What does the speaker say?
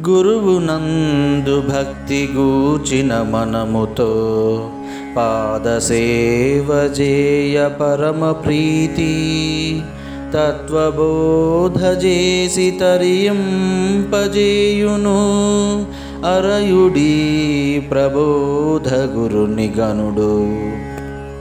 గురువునందు భక్తి గూచిన మనముతో పాదసేవ జేయ పరమ ప్రీతి తత్వబోధ చేసి తరింపజేయును. అరయుడి ప్రబోధ గురుని గనుడు.